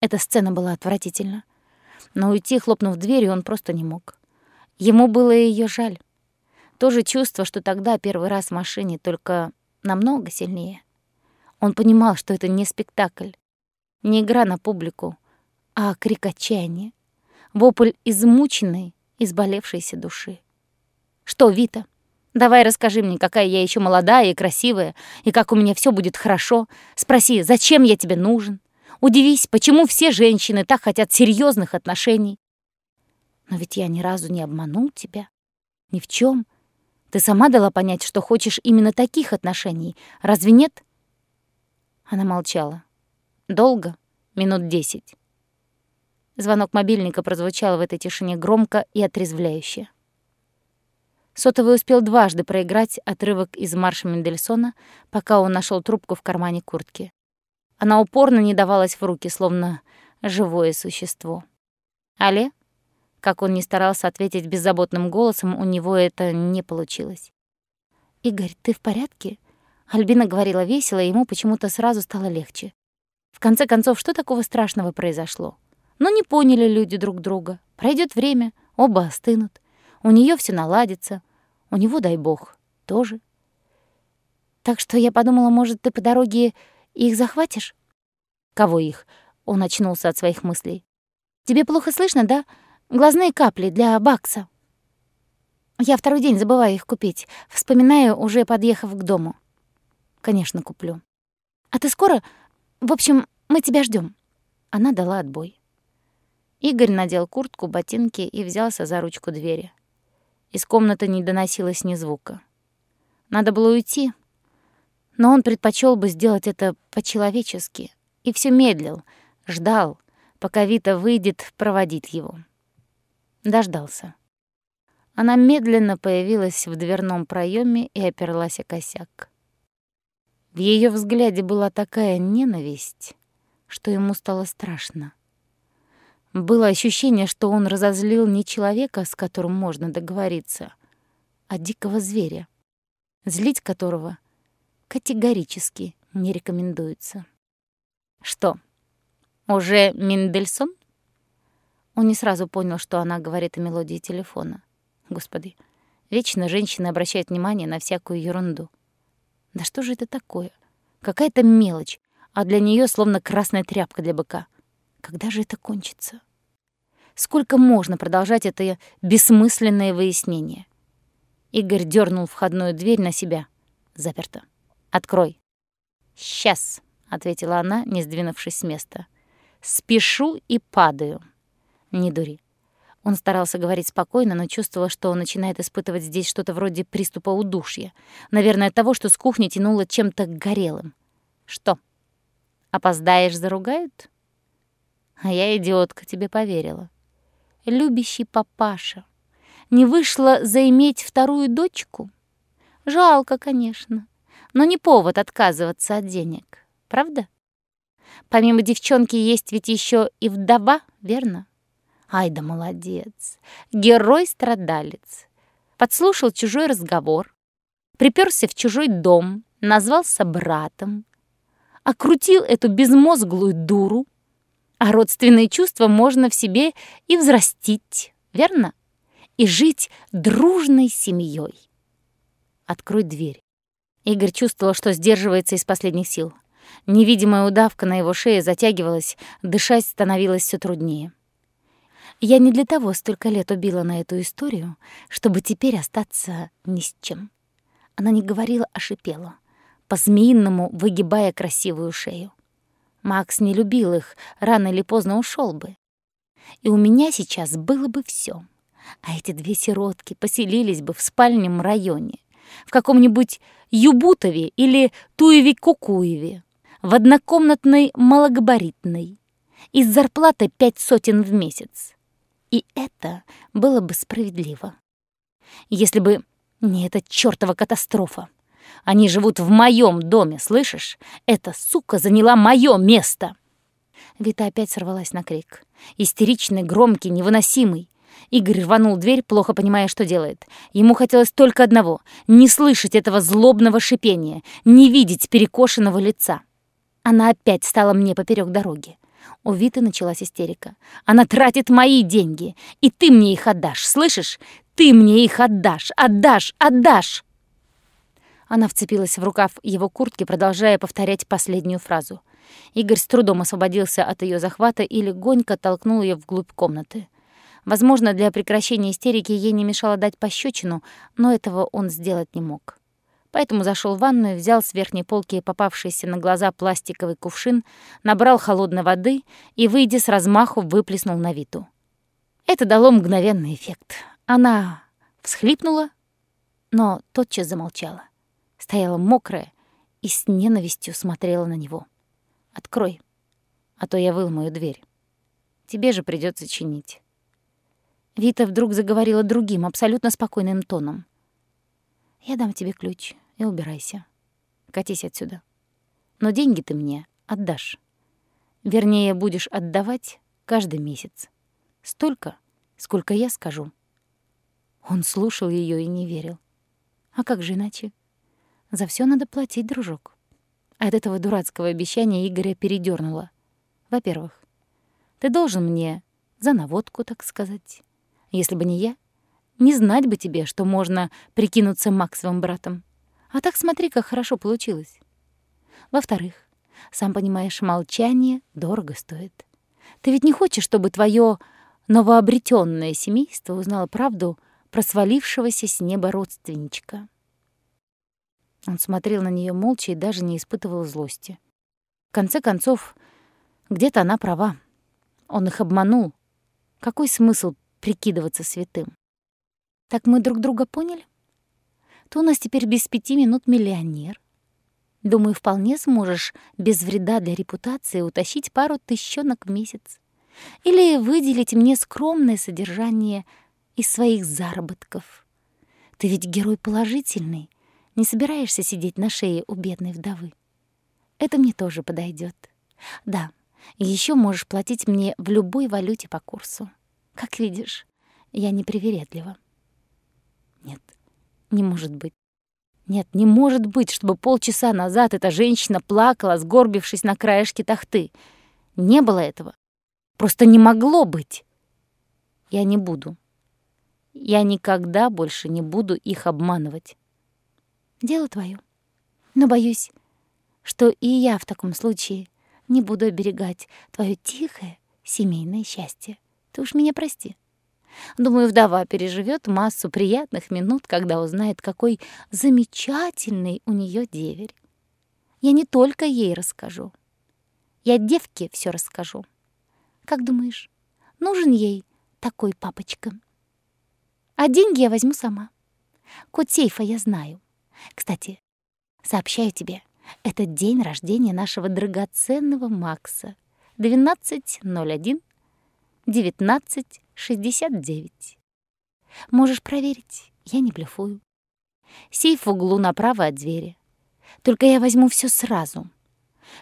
Эта сцена была отвратительна. Но уйти, хлопнув дверью, он просто не мог. Ему было ее жаль. То же чувство, что тогда первый раз в машине, только намного сильнее. Он понимал, что это не спектакль, не игра на публику, а крик отчаяния, вопль измученной, изболевшейся души. «Что, Вита? Давай расскажи мне, какая я еще молодая и красивая, и как у меня все будет хорошо. Спроси, зачем я тебе нужен? Удивись, почему все женщины так хотят серьезных отношений. Но ведь я ни разу не обманул тебя. Ни в чем. Ты сама дала понять, что хочешь именно таких отношений. Разве нет? Она молчала. Долго? Минут десять. Звонок мобильника прозвучал в этой тишине громко и отрезвляюще. Сотовый успел дважды проиграть отрывок из марша Мендельсона, пока он нашел трубку в кармане куртки. Она упорно не давалась в руки, словно живое существо. «Але?» Как он ни старался ответить беззаботным голосом, у него это не получилось. «Игорь, ты в порядке?» Альбина говорила весело, и ему почему-то сразу стало легче. В конце концов, что такого страшного произошло? Но не поняли люди друг друга. Пройдет время, оба остынут. У нее все наладится. У него, дай бог, тоже. Так что я подумала, может, ты по дороге их захватишь? Кого их? Он очнулся от своих мыслей. Тебе плохо слышно, да? Глазные капли для Бакса. Я второй день забываю их купить. Вспоминаю, уже подъехав к дому. Конечно, куплю. А ты скоро? В общем, мы тебя ждем. Она дала отбой. Игорь надел куртку, ботинки и взялся за ручку двери. Из комнаты не доносилось ни звука. Надо было уйти, но он предпочел бы сделать это по-человечески. И все медлил, ждал, пока Вита выйдет проводить его. Дождался. Она медленно появилась в дверном проеме и оперлась о косяк. В ее взгляде была такая ненависть, что ему стало страшно. Было ощущение, что он разозлил не человека, с которым можно договориться, а дикого зверя, злить которого категорически не рекомендуется. «Что, уже Мендельсон?» Он не сразу понял, что она говорит о мелодии телефона. Господи, вечно женщины обращают внимание на всякую ерунду. Да что же это такое? Какая-то мелочь, а для нее словно красная тряпка для быка — когда же это кончится? Сколько можно продолжать это бессмысленное выяснение? Игорь дернул входную дверь на себя. Заперто. «Открой». «Сейчас», — ответила она, не сдвинувшись с места. «Спешу и падаю». «Не дури». Он старался говорить спокойно, но чувствовал, что он начинает испытывать здесь что-то вроде приступа удушья. Наверное, того, что с кухни тянуло чем-то горелым. «Что, опоздаешь, заругают?» А я, идиотка, тебе поверила. Любящий папаша. Не вышло заиметь вторую дочку? Жалко, конечно, но не повод отказываться от денег, правда? Помимо девчонки есть ведь еще и вдова, верно? Ай да молодец, герой-страдалец. Подслушал чужой разговор, приперся в чужой дом, назвался братом, окрутил эту безмозглую дуру, а родственные чувства можно в себе и взрастить, верно? И жить дружной семьей. Открой дверь. Игорь чувствовал, что сдерживается из последних сил. Невидимая удавка на его шее затягивалась, дышать становилось все труднее. Я не для того столько лет убила на эту историю, чтобы теперь остаться ни с чем. Она не говорила, а шипела, по-змеиному выгибая красивую шею. Макс не любил их, рано или поздно ушел бы. И у меня сейчас было бы все. А эти две сиротки поселились бы в спальном районе, в каком-нибудь Юбутове или Туеве-Кукуеве, в однокомнатной малогабаритной, и с зарплатой пять сотен в месяц. И это было бы справедливо. Если бы не эта чёртова катастрофа. Они живут в моем доме, слышишь? Эта сука заняла мое место!» Вита опять сорвалась на крик. Истеричный, громкий, невыносимый. Игорь рванул дверь, плохо понимая, что делает. Ему хотелось только одного — не слышать этого злобного шипения, не видеть перекошенного лица. Она опять стала мне поперек дороги. У Виты началась истерика. «Она тратит мои деньги, и ты мне их отдашь, слышишь? Ты мне их отдашь, отдашь, отдашь!» Она вцепилась в рукав его куртки, продолжая повторять последнюю фразу. Игорь с трудом освободился от ее захвата и легонько толкнул ее вглубь комнаты. Возможно, для прекращения истерики ей не мешало дать пощечину, но этого он сделать не мог. Поэтому зашел в ванную, взял с верхней полки попавшийся на глаза пластиковый кувшин, набрал холодной воды и, выйдя с размаху, выплеснул на Виту. Это дало мгновенный эффект. Она всхлипнула, но тотчас замолчала. Стояла мокрая и с ненавистью смотрела на него. «Открой, а то я выломаю дверь. Тебе же придется чинить». Вита вдруг заговорила другим, абсолютно спокойным тоном. «Я дам тебе ключ и убирайся. Катись отсюда. Но деньги ты мне отдашь. Вернее, будешь отдавать каждый месяц. Столько, сколько я скажу». Он слушал ее и не верил. «А как же иначе? За все надо платить, дружок». От этого дурацкого обещания Игоря передёрнуло. «Во-первых, ты должен мне за наводку, так сказать. Если бы не я, не знать бы тебе, что можно прикинуться Максовым братом. А так смотри, как хорошо получилось. Во-вторых, сам понимаешь, молчание дорого стоит. Ты ведь не хочешь, чтобы твое новообретенное семейство узнало правду про свалившегося с неба родственничка. Он смотрел на нее молча и даже не испытывал злости. В конце концов, где-то она права. Он их обманул. Какой смысл прикидываться святым. Так мы друг друга поняли? Ты у нас теперь без пяти минут миллионер. Думаю, вполне сможешь без вреда для репутации утащить пару тысячонок в месяц. Или выделить мне скромное содержание из своих заработков. Ты ведь герой положительный, не собираешься сидеть на шее у бедной вдовы. Это мне тоже подойдет. Да, еще можешь платить мне в любой валюте по курсу. Как видишь, я непривередлива. Нет, не может быть. Нет, не может быть, чтобы полчаса назад эта женщина плакала, сгорбившись на краешке тахты. Не было этого. Просто не могло быть. Я не буду. Я никогда больше не буду их обманывать. Дело твое. Но боюсь, что и я в таком случае не буду оберегать твое тихое семейное счастье. Ты уж меня прости. Думаю, вдова переживет массу приятных минут, когда узнает, какой замечательный у нее деверь. Я не только ей расскажу. Я девке все расскажу. Как думаешь, нужен ей такой папочка? А деньги я возьму сама. Код сейфа я знаю. Кстати, сообщаю тебе, это день рождения нашего драгоценного Макса. 12.01 1969. Можешь проверить, я не блефую. Сейф в углу направо от двери. Только я возьму все сразу.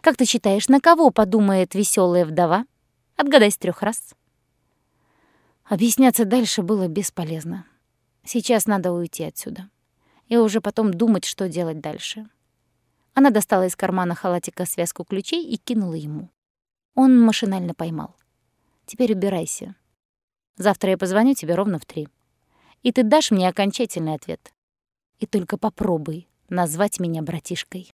Как ты считаешь, на кого подумает веселая вдова? Отгадай с трех раз. Объясняться дальше было бесполезно. Сейчас надо уйти отсюда. И уже потом думать, что делать дальше. Она достала из кармана халатика связку ключей и кинула ему. Он машинально поймал. Теперь убирайся. Завтра я позвоню тебе ровно в три. И ты дашь мне окончательный ответ. И только попробуй назвать меня братишкой.